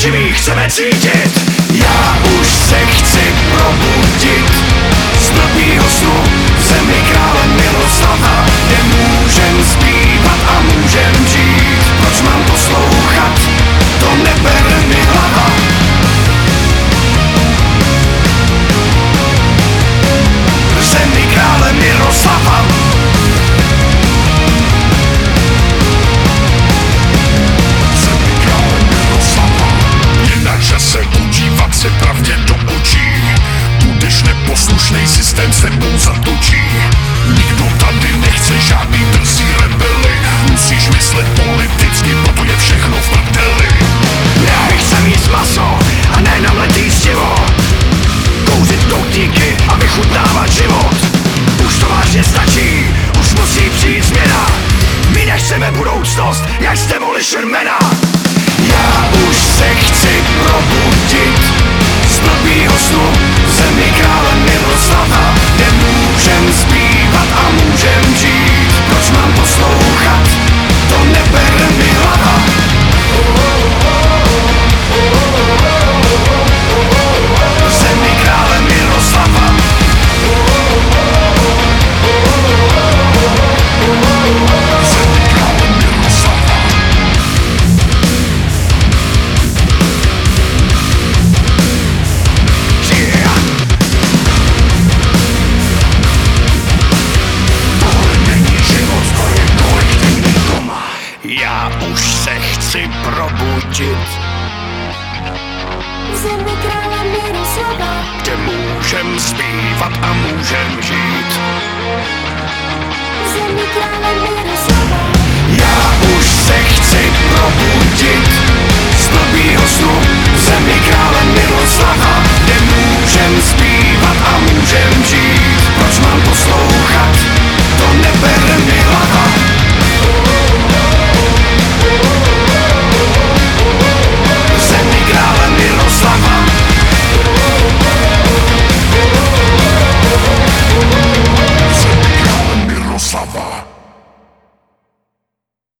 živý chceme cítit. Já už se chci probudit Z blbýho snu. zničíme budoucnost jak Demolition Mena Já už se chci probudit. zničit. Země krále Miroslava, kde můžem zpívat a můžem žít.